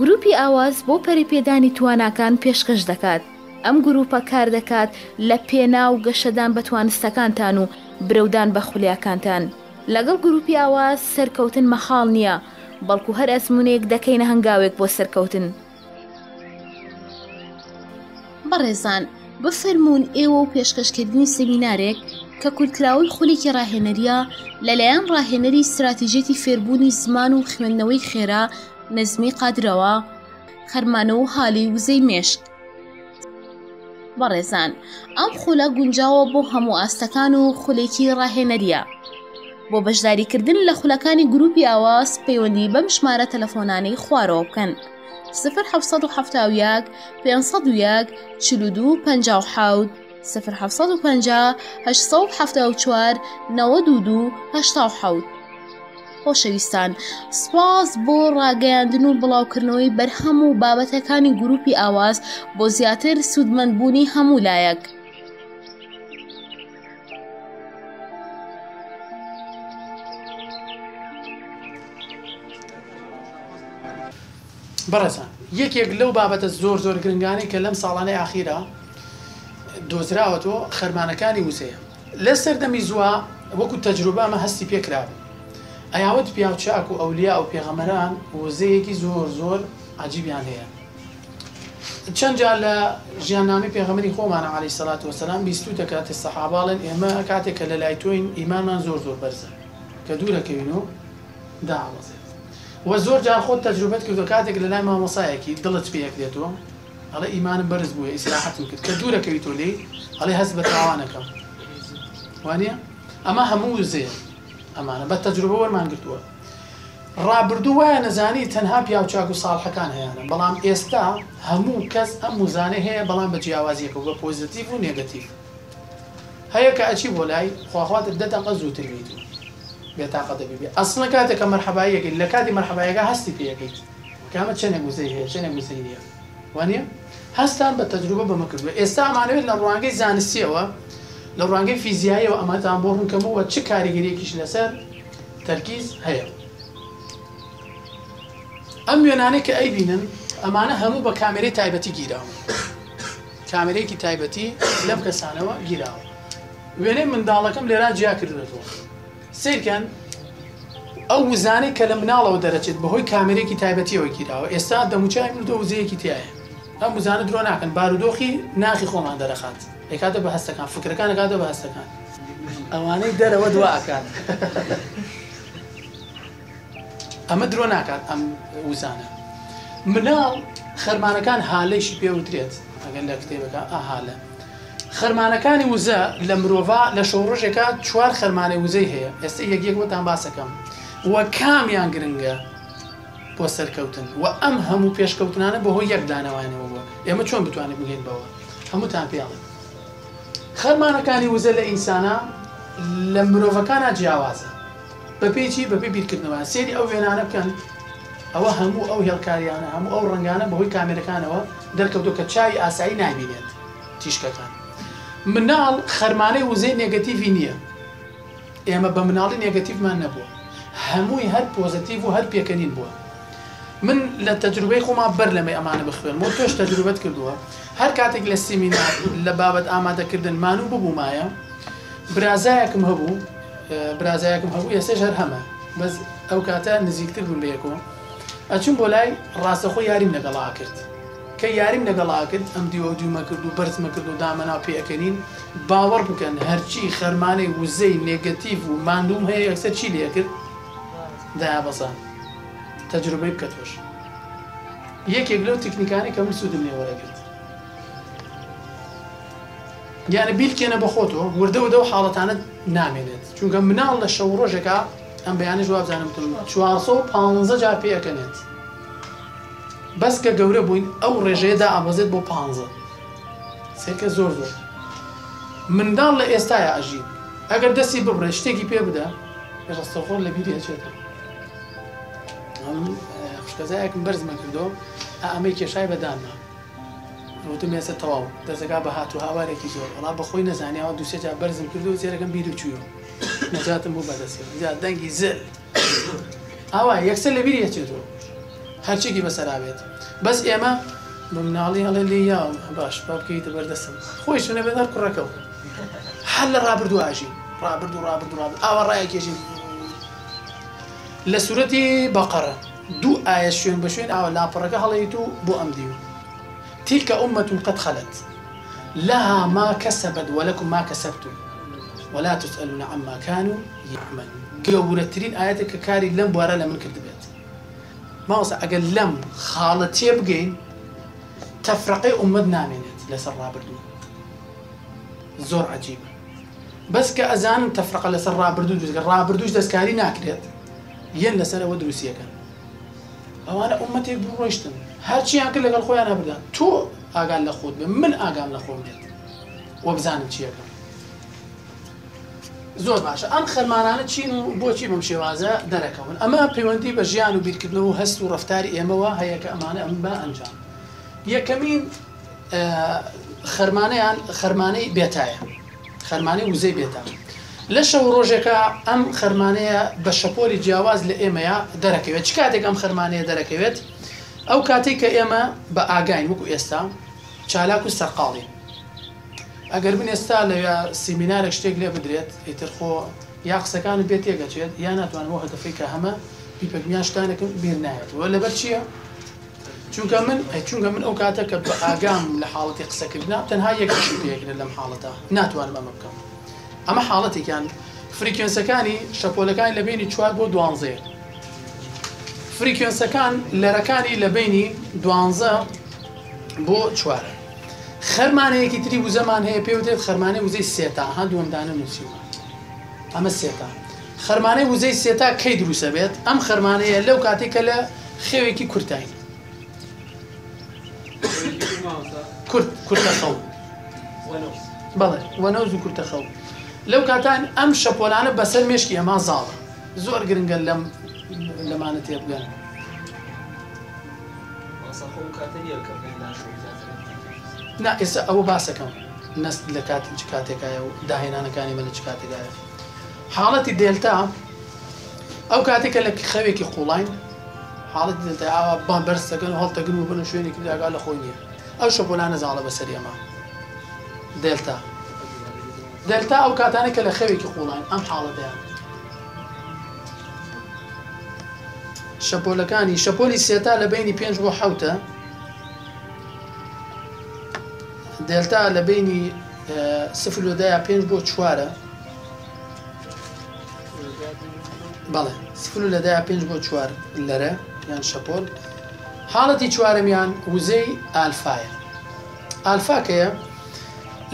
گروپی ئاواز بۆ پەریپێدانی تواناکان پێشکەش دەکات ئەم گروپە کار دەکات لە پێنا و گەشەدان بەتوانستەکانتان و برەودان بە خولیاکانتان لەگەڵ گروپی ئاواز سەرکەوتن مەخاڵ نییە بەڵکو هەر ئەسمونێک دەکەینە هەنگاوێک بۆ سەرکەوتن بەڕێزان بفەرمونون ئێوە و پێشکەشکردنی سەمینارێک کە کورتلاوی خولێکی ڕاهێنەریە لەلایەن ڕاهێنەری استراتیژێتی فێربوونی زمان و خوێندنەوەی خێرا نەزمی قادرەوە خەرمانە و حالی وزەی مێشک بەڕێزان ئەم خولە گونجاوە بۆ هەموو ئاستەکان و خولێکی ڕاهێنەریە بۆ بەشداریکردن لە خولەکانی گروپی ئاواز پەیوەندی بەم ژمارە تەلەفۆنانەی خوارەوە بکەن. 1970 500 42 5 1950 1970 4 92 1970. خۆشەویستان سپاس بۆ ڕاگەیاندن و بڵاوکردنەوەی بەرهەم و بابەتەکانی گروپی ئاواز بۆ زیاتر سوودمەندبوونی هەموو لایەک. بەڕێزان یەکێک لەو بابەتە زۆر زۆر گرنگانی کە لەم ساڵانەی ئاخیرە دۆزراوەتەوە خەرمانەکانی وسەیە لە سەردەمی زووە وەکو تەجروبامە هەستی پێکراوە ئەیاوت پیاچاک و ئەولیا و پێغەمەران وزەیەکی زۆر زۆر عجیبیان هەیە چەند جار لە ژیاننامی پێغەمەری خۆمانە علی سەلات وسلام بیستوتە کاتی سەحاباڵن ئێمە کاتێک کە لە لای تۆین ئیمانمان زۆر زۆر بەرزە کە دوورەکەوین و داوەزێت وە زۆر جار خۆت تەجروبەت کردو کاتێک لە لای مامۆسایەکی دڵت پێیەک دێتەوە ئەڵێ ئیمانم بەرز بووە ئیسراحەتم کرد کە دوورەکەوی تۆ لێی ئەڵێ هەست بە تاوانەکەم وانە ئەمە هەموو زێت ئەمانە بە تەجربە وەرمان گرتووە ڕابردوو وایە نەزانی تەنها پیاوچاک و ساڵحەکان هەیەە بەڵام ئێستا هەموو کەس ئەم وزانە هەیە بەڵام بە جیاوازیەکە بە پۆزیتیف و نێگەتیف هەیە کە ئەچی بۆ لای خواخواتت دەتەقە زووتر بیت بێتاقە دەبی بێ ئەسڵە کاتێکە مەرحەبایەکەی لە کاتی مەرحەبایەکە هەستی پێەکەیت کامە چێنێک گوزەی هەیە چێنێک گوزەی نیە وانە هەستان بە تەجروبە بەمە کردووە ئێستا ئەمانەوێت لە ڕوانگەی زانستیەوە لە ڕوانگەی فیزیایەوە ئەمەتان بۆ ڕوونکەمەوە چه کاریگەریەکیش لەسەر تەرکیز هەیە ئەم وێنانە کە ئەی بینن ئەمانە هەموو بە کامێرەی تایبەتی گیراوە کامێرەیەکی تایبەتی لەم کەسانەوە گیراوە وێنەی منداڵەکەم لێرا جیا کردێتەوە سیرکەن ئەو وزانەی کە لە مناڵەوە دەرەچێت بەهۆی کامێرێکی تایبەتیەوە گیراوە ئێستا دەموچای مردۆ وزەیەکی تایە ئەم وزانە درۆ ناکەن بارودۆخی ناخی خۆمان دەرەخات ئەکاتە بە هەستەکان فکرەکان ئەکاتە بە هەستەکان ئەوانەی دەرەوە دو ئاکات ئەمە درۆ ناکات ئەم وزانە مناڵ خەرمانەکان هالەیشی پێوترێت ئەگەن لە کتێبەکە ئاهالە خەرمانەکانی وزە لە مرۆڤ لە شەڕۆژێکە چوار خەرمانەی وزەی هەیە ئێستا یەکیەک وەتان باسەکەم وە کامیان گرنگە بۆ سەرکەوتن و ئەم هەموو پێشکەوتنانە بەهۆی یەکدانەوانەوە بووە ئێمە چۆن بتوانین بگەین بەوە هەمووتان پیاڵن خەرمانەکانی وزە لە ئینسانە لە مرۆڤەکانە جیاوازە بەپێکی بەپی بیرکردنەوە سێری ئەو وێنانە بکەن ئەوە هەموو ئەو هێڵکاریانە هەموو ئەو ڕنگانە بەهۆی کامێرەکانەوە دەرکەوتو کە چاوی ئاسایی نابینێت تیشکەکان مناڵ خەرمانەی وزەی نێگەتیڤی نییە ئێمە بە مناڵی نێگەتیڤمان نەبووە هەمووی هەر پۆزتیڤ و هەر پێکەنین بووە من لە تەجروبەی خۆما بەر لەمە ئەمانە بخوێن بۆ پێش تەجروبەت کردووە هەر کاتێک لە سیمینار لە بابەت ئامادەکردن مان و ببوومایە برازایەکم هەبوو برازایەکم هەبوو ئێسێش هەر هەمە بەس ئەو کاتە نزیکتر بوون لەیەکەوە ئەچون بۆ لای ڕاستەخۆی یاریم لەگەڵا کرد کە یاریم لەگەڵا کرد ئەم دیوە دومە کرد و بەرزمە کرد و دامەنا پێەکەنین باوەڕ بکەن هەرچی خەرمانەی وزەی نێگەتیڤ و مادوم هەیە یەکسەر چی لێ کرد دایا بەسان. تەجربەی بکە تۆش یەکێک لەو تکنیکانی کە من سوودم لێوەرەگرت یانە بیلکێنە بەخۆتەوە وردەوە دە و حاڵەتانت نامێنێت چونکە مناڵ لە شەو ڕۆژێکە ئەم بەیانی جوابزانم تون جار پێەکەنێت بەس کە گەورە بووین ئەو ڕێژەیەدا ئامەزێت بۆ پ سێکە زۆر زۆر منداڵ لە ئێستاە ئاژین ئەگەر دەستی ببڕێ شتێکی پێ بدە ڕستەخۆر لە بیری هەچێتەوە خوشکەزایەکم بەرزمە کردۆ ئەمەی کێشای بەداننا وتم ێسە تەواو دەزگا بە هاتو هاوارێکی زۆر وڵا بەخۆی نەزانیاوە دوسێجا بەرزم کردو و زێرەکەم بیر و چویە نەجاتم بوو بەدەست زیاد دەنگی زل ئاوا یەکسەر لە بیری ئەچێتەوە هەرچێکی بەسەرابێت بەس ئێمە بە مناڵی هەڵێ لێ یا باش با بکەیتە بەردەسم خۆی شوێنە بێدار کوڕەکەەوە هەر لە ڕابردو ئاژین ڕابرد و ڕابرد ڕابرد ئاوە ڕایەکێژین لە سوورەتی بەقەرە دوو ئاە شوێن بە شوێن ئاوە لاپەڕەکە هەڵەیت و بۆ ئەم دیو تیکە ئەمەتون قەت خەلت لها ما كسبت ولكم ما كسبتم ولا تسألون عما كانوا يعملون گەورەترین ئاەتە کە کاری لەم بوارە لە من کرد بێت ماوەسە ئەگەر لەم خاڵە تێ بگەین تەفرەقەی عمد نامێنێت لەسەر ڕابردوو زۆر عجیب بەس کە ئەزانم تەفرەقە لەسەر ڕابردوو دوزگە ڕابردوش دەستکاری ناکرێت یەن لەسەرەوە دروسیەکەن ئەوانە عومەتێک بڕۆشتن هەرچیان کرد لەگەڵ خۆیان هەبدا تۆ ئاگان لە خۆت بن من ئاگام لە خۆم بێت وە بزانم چیەکەم زۆر باشە ئەم خەرمانانە چین و بۆچی بەم شێوازە دەرەکەون ئەمە پەیوەندی بە ژیان و بیرکردنەوە و هەست و ڕفتاری ئێمەوە هەیە کە ئەمانە ئەم بە ئەنجام یەکەمین خەرمانەیان خەرمانەی بێتایە خەرمانەی وزەی بێتە لە شەو ڕۆژێکە ئەم خەرمانەیە بە شەپۆلی جیاواز لە ئێمەیە دەرەکەوێت چ کاتێک ئەم خەرمانەیە دەرەکەوێت ئەو کاتێک کە ئێمە بە ئاگین وەکو ئێستا چالاک و سەرقاڵی ئەگەر بن ئێستا لە سیمینارێک شتێک لێ بدرێت ئیتر خۆ یا قسەکان بێت تێگەچێت یا ناتوانەوە هەدەفی کە هەمە پیپەکمیان شتانێکم بیر نایێتەوە لەبەر چییە؟ چونکە من چونکە من ئەو کاتە کە بە ئاگام لە حاڵەتی قسەکردنا تەنها یەکشی پێکرێت لەم حاڵەتە ناتوانم ئەمە بکەم. ئەمە حاڵەتێکیان فریکوێنسەکانی شەپۆلەکانی لە بینی چوار بۆ دوانزێ فریکوێنسەکان لەرەکانی لە بینی دوانزە بۆ چوارە خەرمانەیەکی تری وزەمان هەیە پێ وتێت خەرمانە وزەی سێتا هەندووەمدانە نووسیوە ئەمە سێتا خەرمانەی وزەی سێتا کەی دروسە بێت ئەم خەرمانەیە لەو کاتێکە لە خێوێکی کورتایی کورتە خەو بەڵێ وەنەوز و کورتە خەوت لەو کاتان ئەم شەپۆلانە بەسەر مشکی ئەمان زاڵە زۆر گرنگە لەم لەمانە تێبگەن نا ئێستا ئەوە باسەکەم نست لە کات چ کاتێکایە و داهێنانەکانی مە لە چ کاتێکایە حاڵەتی دێلتا ئەو کاتێکە لە خەوێکی قوڵین حاڵت دێلتا ئاوا بان بەرسەکەن هەڵتەگن و بن شوێنێکی داگا لە خۆی نیە ئەو شەپۆلانە زاڵە بەسەر ئێمە دێلتا دەلتا ئەو کاتانە کە لە خەوێکی قوڵان ئەم حاڵەدایان شەپۆلەکانی شەپۆلی سێتا لە بینی پێنج بۆ حوتە دلتا لە بینی سفلودایا پێنج بۆ چوارە بەڵێ سفل لەدایا پێنج بۆ چوار لەرە یان شەپۆل حاڵەتی چوارمیان وزەی ئالفاایە ئالفاکەیە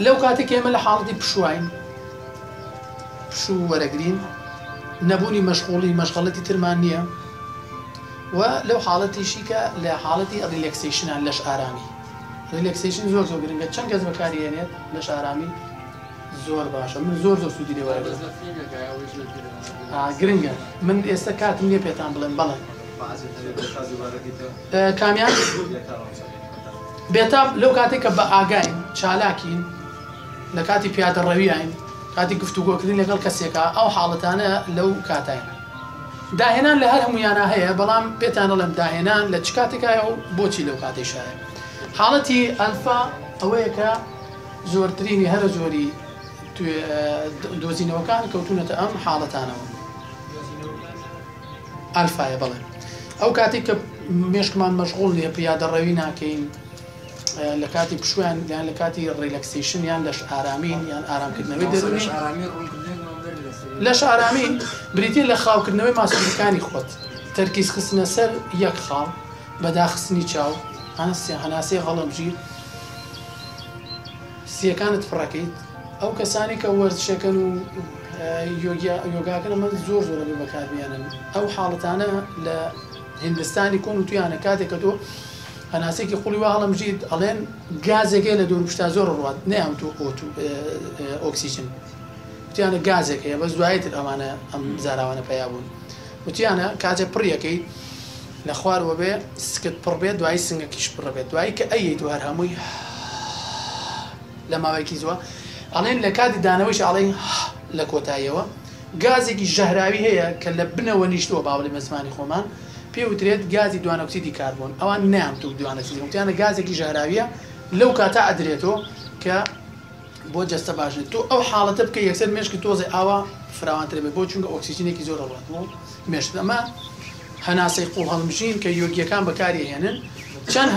لەو کاتێک ئێمە لە حاڵی پشوین پشوو وەرەگرین نەبوونی مەشغوڵی مەشغڵەتی ترمان نییە و لەو حاڵەتیشی کە لە حاڵەتی ریلکسیشنان لەش ئارامی ریلکسیشن زۆر زۆر گرنگە چەند کەس بەکارێنێت لەش ئارامی زۆر باشە من زۆر زۆر سوودی لێوەرە گرنگە من ئێستا کاتم نیە پێتان بڵێن بەڵێن کامیان بێتاب لەو کاتێک کە بە ئاگین چالاکین لە کاتی پیادە ڕەویین کاتی گفتوگۆکردن لەگەڵ کەسێکە ئەو حاڵەتانە لەو کاتین داهێنان لە هەر هەمویانە هەیە بەڵام پێتانە لەم داهێنان لە چ کاتێکایە و بۆچی لەو کاتێشایە حاڵەتی ئەلفا ئەوەیە کە زۆرترینی هەر زۆری دۆزینەوەکان کەوتونەتە ئەم حاڵەتانەوە ئەلفاە بڵێ ئەو کاتێک کە مێشکمان مەشغول لێ پیادە ڕەوی ناکەین لە کاتی پشویان یان لە کاتی ڕیلکسیشن یان لەش ئارامین یان ئارامکردنەوەی دەروێش لەش ئارامین بریتین لە خاوکردنەوەی ماسوولەکانی خۆت تەرکیز خستنە سەر یەک خاڵ بەداخستنی چاو هەناسی هەڵەمژیر سیەکانت فڕەکەیت ئەو کەسانی کە وەرزشەکەن و یۆگاکە من زۆر زۆر بەکاربیێنن ئەو حاڵەتانە لە هندستانی کۆن و تویانە کاتێک کە تۆ هەناسێکی قوڵی وا هەڵم ژید ئەڵێن گازێکی لە دوور پشتا زۆر ڕات نەیان تو ئۆت ئۆکسیژن وتیانە گازێک هەیە بە زوایتر ئەمانە ئەم زاراوانە پیا بوون وتیانە کاتێ پڕیەکەی لە خوارەوە بێ سکت پڕ بێت دوای سنگەکیش پڕە بێت دوایی کە ئەی دووار هەمووی لە ماوەیەکی زووە ئەڵێن لە کاتی دانەوەش ئاڵێن لە کۆتاییەوە گازێکی ژەهراوی هەیە کە لە بنەوە نیشتەوە باوەی مەزمانی خۆمان پێوترێت گازی دوانەکسیدی کاربوون ئەوان نیان تو دوانەسیوتیانە گازێکی ژاراویە لەو کاتا ئەدرێتەوە کە بۆ جەستە باشن تۆ ئەو حاڵەتە بکە یەکسەر مێشکی تۆزی ئاوا فراوانترێ بۆ چونکە ئۆکسسیژینێکی زۆر ڕڵاتەوە مێشت ئەمە هەناسەی قوڵ هەڵمشین کە یۆگیەکان بەکاری هێنن چەند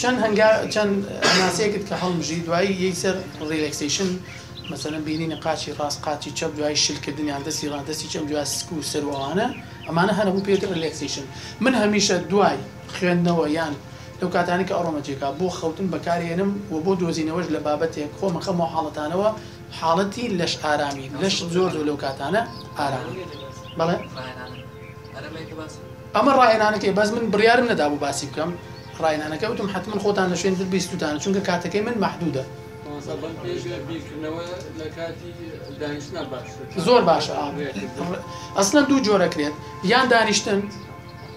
چەند هەنگا چەند هەناسەیەکت کە هەڵمژی دوایی یەکسەر ریلکسیشن مثلەن بینی نقاچی ڕاست قاچی چەپ دوای شلکردنیان دەستی ڕادەستی چەم دوای سکو سەروانە ئەمانە هەنەبوو پێتر لەکسیشن من هەمیشە دوای خوێندنەوە یان لەو کاتانی کە ئەڕۆمەجێکا بۆ خەوتن بەکارێنم و بۆ دۆزینەوەش لە بابەتێک خۆمە خەمەوە حاڵەتانەوە حاڵەتی لەش ئارامی لەش زۆر زۆر لەو کاتانە ئارامی بەڵێ ئەمە ڕایێنانەکەی بەس من بڕیارم نەدا بوو باسی بکەم ڕایانەکە وتم حتمما خۆتان لە شوێن بیستتان چونکە کاتەکەی من محدودە زۆر باشە ئەسن دوو جۆرەکرێت یان دانیشتن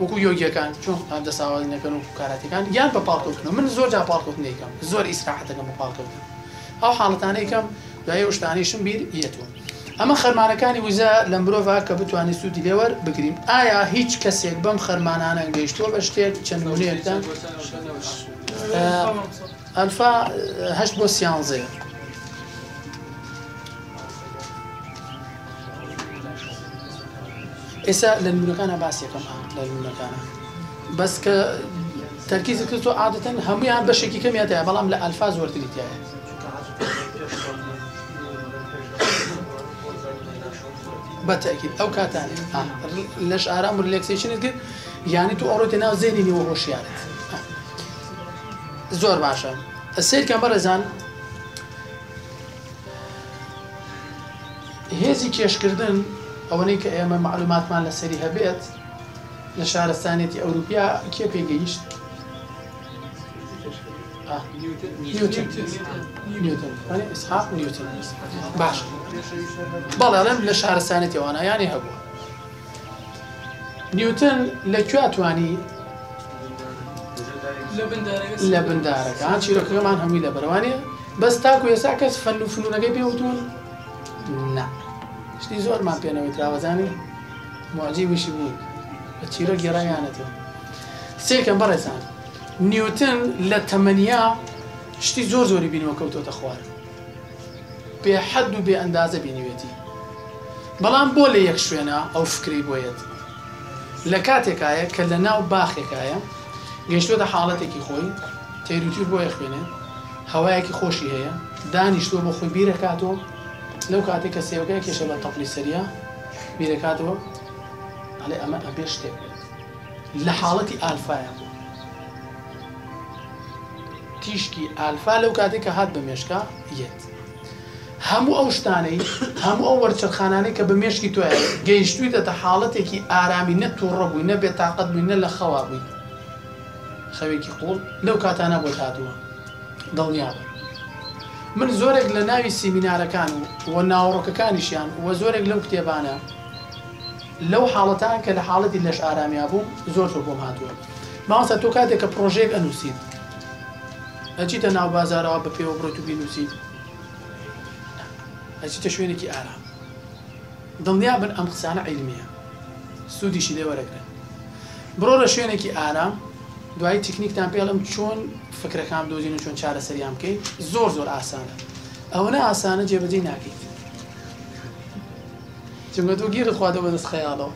وەکو یۆگیەکان چۆن ئەدە ساوازی نەکەن و کاراتەکان یان بە پاڵکەوتنەوە من زۆر جا پاڵکەوت نیکەم زۆر ئیسراحەتەکەم بە پاڵکەوتن ئەو حاڵەتانەیەکەم دوای شتانیشم بیر یەتون ئەمە خەرمانەکانی وزە لە مرۆڤ کە بتوانین سوودی لێوە بگریم ئایا هیچ کەسێک بەم خەرمانانە گەیشتۆ بە شتێک چەند نوێتان ئەلفا هەشت بۆ سیانزێ ئێستا لە نمونەکانە باسیەکەم لە نمونەکانە بەس کە تەرکیز کرد تۆ عادەتەن هەمویان بەشێکی کەمیاتەیە بەڵام لە ئەلفا زۆرتریتیایە بەتەکیید ئەو کاتانێ لەش ئارام و لەکسیشنت کرد یانی تو ئەوڕۆ تێناو زێنی نیوە ڕۆشیارێت زۆر باشە سیرکە بەرەزان هێزی کێشکردن ئەوەی کە ئێمە معلوماتمان لە سەری هەبێت لە شارستانێتی ئەوروپیا کێ پێگەیشت باش بەڵێڵم لە شارستانێتی ئەوانایانی هەبوو نیوتن لەکوێ توانی لە بندارەکان چیرۆکەکەمان هەمووی لە بەروانێ بەس تاکو ێسا کەس فەن و فنونەکەی پێوتون نا شتی زۆرمان پێنەوەی تراوەزانی معجی وشی بوون بە چیرە گێڕیانەتەوە سێکەم بەڕێزان نیوتن لە تەمەنیا شتی زۆر زۆری بینەوە کەوتۆتە خوار بێ حەد و بێ ئەندازە بینیوێتی بەڵام بۆ لە یەک شوێنە ئەو فکری بۆیت لە کاتێکایە کە لە ناو باخێکایە گەشتۆتە حاڵەتێکی خۆی تێریتور بۆ یخێنێ هەوایەکی خۆشی هەیە دانیشتووە بۆ خۆی بیرەکاتەوە لەو کاتێک کە سێوەکەی کێشە بە تەپلی سەریا بیرەکاتەوە ئەڵێ ئەمە ئەبێ شتێک لە حاڵەتی ئالفاە تیشکی ئالفا لەو کاتێک کە هات بە مێشکا یەت هەموو ئەو شتانەی هەموو ئەو وەرچەرخانانەی کە بە مێشکی توە گەیشتویتە تا حاڵەتێکی ئارامی نە تووڕە بووی نە بێتاقەت بووی نە لە خەوا بووی خەوێکی قوڵ لەو کاتانە بۆ هاتووە دڵنییا من زۆرێک لە ناوی سیمینارەکان و وە ناوڕۆکەکانیشیان وە زۆرێک لەو کتێبانە لەو حاڵەتان کە لە حاڵەتی لەش ئارامیا بووم زۆر زۆر بۆم هاتووە ماوەسە تۆ کاتێک کە پرۆژێک ئەنووسید ئەچیتە ناو بازارەوە بە پێوە بڕۆ و بینوسید ئەچیتە شوێنێکی ئارام دڵنیا بن ئەم قسانە عیلمیە سوودیشی لێوەرەگرن بڕۆ لە شوێنێکی ئارام دوایی تکنیکتان پێڵم چۆن فکرەکان دۆزین و چۆن چارە سەریان بکەیت زۆر زۆر ئاسانە ئەوەنە ئاسانە جێبەجێ ناکەیت چونکە تۆ گیرت خوادە بەدەست خەیاڵەوە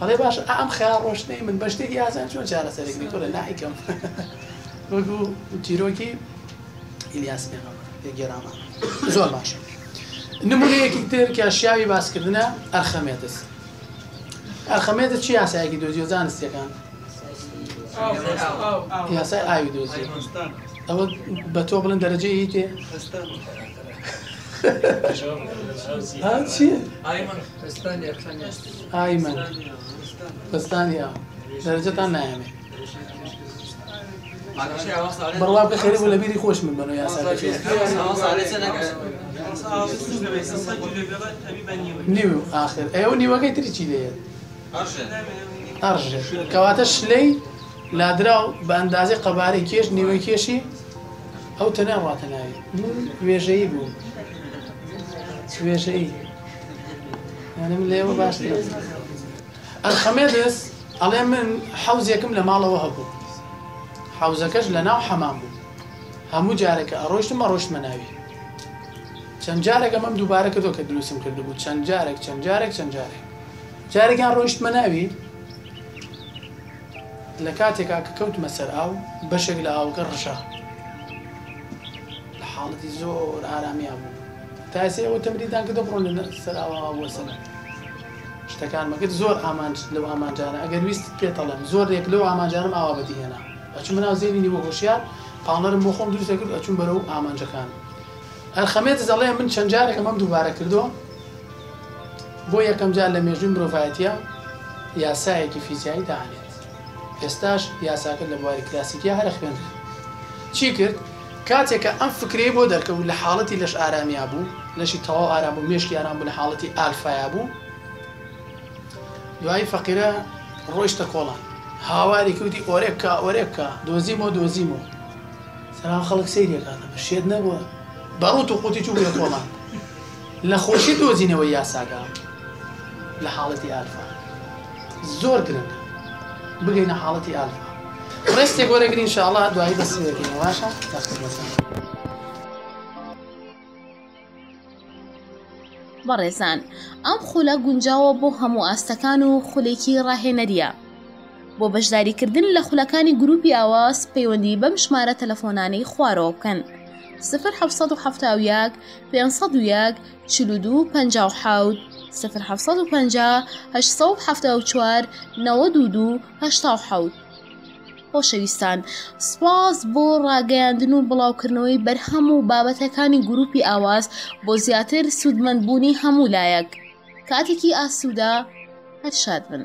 هەڵێ باش ئەم خیا ڕۆشتەی من بە شتێکی ئاسان چۆن چارە سەرێکنی تۆ لە نایکەم وەکو تیرۆکی ئیلیاس پێغەمبەر گێرامە زۆر باشە نمونەیەکی تر کاشیاوی باسکردنە ئەرخەمێتس ئەرخەمێتە چی یاسایەکی دۆزی و زانستیەکان یاسای ئاوی دۆزی ئەوە بە تۆ بڵند دەرەجێ هیچێ چیە؟ ئایمە پستانی دەرەجەتان نایەمێ بەڵام بە خێری بۆ لە بیری خۆش من بەنەوە یاسا نیو آخر ئێوە نیوەکەی تری چی لێت؟ ئەڕژێ کەواتە شلەی لادرا و بە ئەندازی قەبارەی کێش نیوەی کێشی ئەو تەناواتە ناوی وێژەیی بوو وێژەیی یانم لێوە باش ئەلخەمێدس ئەڵێ من حەوزێکم لە ماڵەوە هەبوو حەوزەکەش لە ناو حەمان بوو هەموو جارێکە ئەڕۆشتمە ڕۆشتمە ناوی چەند جارێک ئەمەم دووبارەکە تۆ کە دروستم کردبوو چەند جارێک چەند جارێک چەند جارێک جارێکیان ڕۆشتمە ناوی لە کاتێکا کە کەوتمە سەر ئاو بەشێک لە ئاوکە ڕشە لە حاڵەتی زۆر ئارامیا بوو تاسی ئەوە تەمریدان کە دەڕۆن سەر ئاوا سەنە شتەکان مەکرد زۆر ئامانج لەو ئامانجانە ئەگەر ویست پێتەڵم زۆر ێک لەو ئامانجانم ئاوابەتی هێنا ئەچوو منناو زیێنی بۆ هۆشیار پاڵەرم بۆ خۆم دروستەکرد ئەچوون بەرەو ئامانجەکان ئەرخەمێت زەڵێ من چەند جارێک ئەمەم دووبارە کردو بۆ یەکەم جار لە مێژووی مرۆڤایەتە یاسایەکی فیزیایی داێت ئێستاش یاساکە لە بواری کلاسیکیا هەرە خوێن چی کرد کاتێککە ئەم فکری بۆ دەرکەوت لە حاڵەتی لەش ئارامیا بوو لەشی تەواو ئارام بوو مێشکی ئارام بوو لە حاڵەتی ئالفایا بوو دوایی فەقیرە ڕۆیشتە کۆڵان هاواری کەوتی ئۆرێککە ئۆرێککە دۆزیمەوە دۆزیمەوە سەران خەڵک سیرێکاتە بە شێت نەبووە بەڕوت و قوتی چوو لە کۆڵان لە خۆشی دۆزینەوەی یاساگا لە حاڵەتی ئالفا زۆر گرنگە بگەینە حاڵەتی ئالفا ڕستێک وەرەگرین شاءڵا دوایی بەسەکەین واشە تاخت بەسەر. بەڕێزان ئەم خولە گونجاوە بۆ هەموو ئاستەکان و خولێکی ڕاهێنەریە بۆ بەشداریکردن لە خولەکانی گروپی ئاواز پەیوەندی بەم ژمارە تەلەفۆنانەی خوارەوە بکەن سفر 1970 پێ 1 چلو 5 حوت سفر حفصد و پنجا هەش سەو هەفتە و چوار نەوە دوودو هەشتا و حەوت خۆشەویستان سپاس بۆ ڕاگەیاندن و بڵاوکردنەوەی بەرهەم و بابەتەکانی گروپی ئاواز بۆ زیاتر سوودمەندبوونی هەموو لایەک کاتێکی ئاسوودا هەر شاد بن.